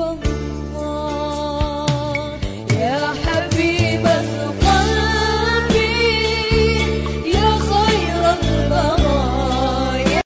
quando